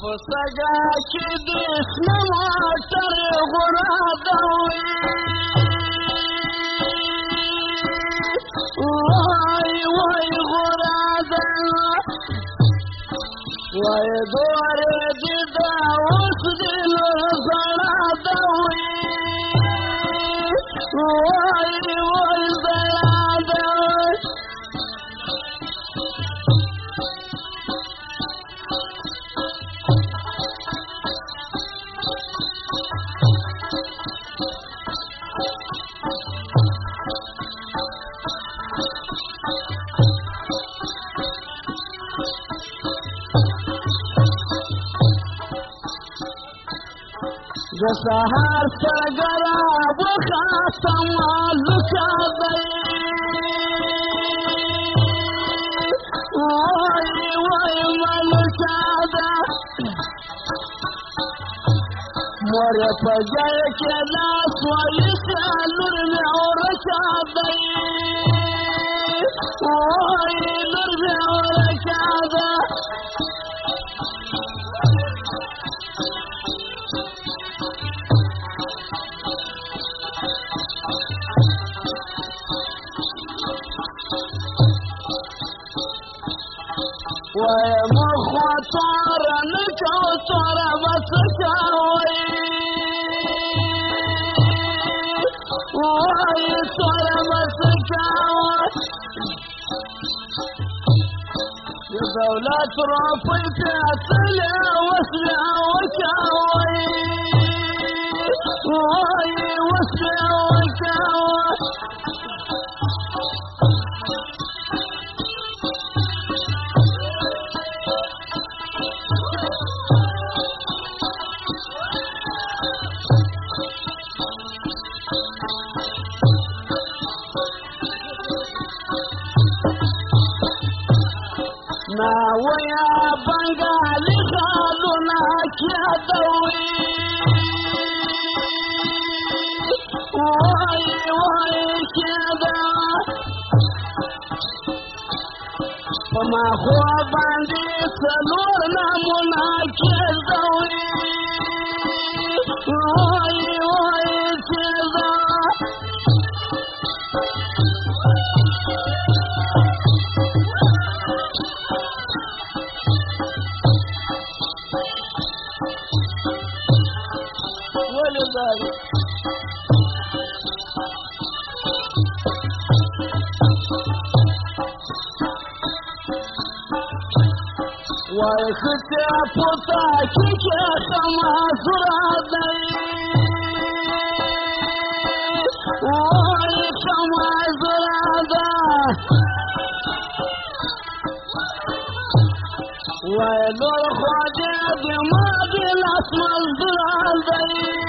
فسقا كدي اسمه تري غرادوي واي د سهار څنګه وختم لکه دی وای وای ملکه ده مور په ځای کې لاس وایسته لور مې اورچا دی وای ومخاطر نكوتر بسكاوي ويسر بسكاوي يا دولة رافي تأسلي واسمع وكاوي هو باندي سلور نامنا ويختي فطاكي كما زرادي ويكما زرادا ويلو الخواجه بماضي الاسمر زرادي وي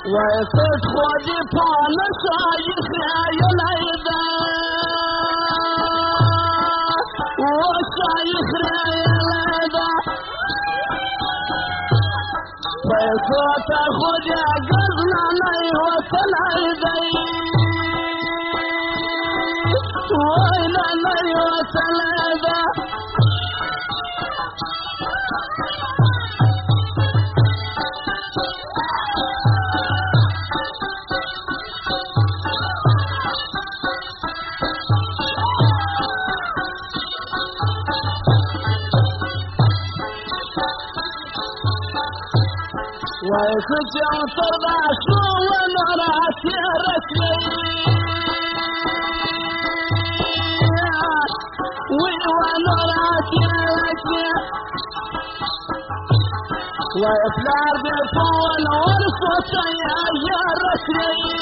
ويصيد خودي فانا شايخ يا ليدا وشايخ يا ليدا ويصوت خودي قزنا لي وتلعيدي ويلا لي وتلعيدي ويكجع ترضى شو ونرات يا رسلي ونرات يا رسلي وإفلار بفول ورصة يا يا رسلي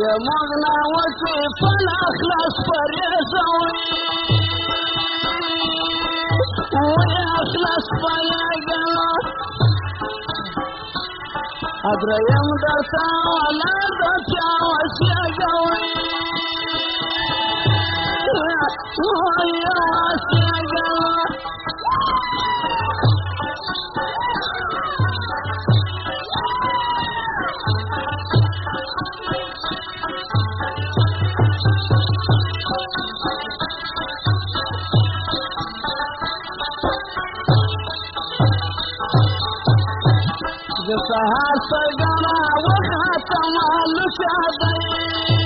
زموږ ناوسې فل اخلاص پرېزوي وای اخلاص پلاګلو ادریم درته ولاړ دا چا وسیګوي سهر سجنا وخاتم الشهدين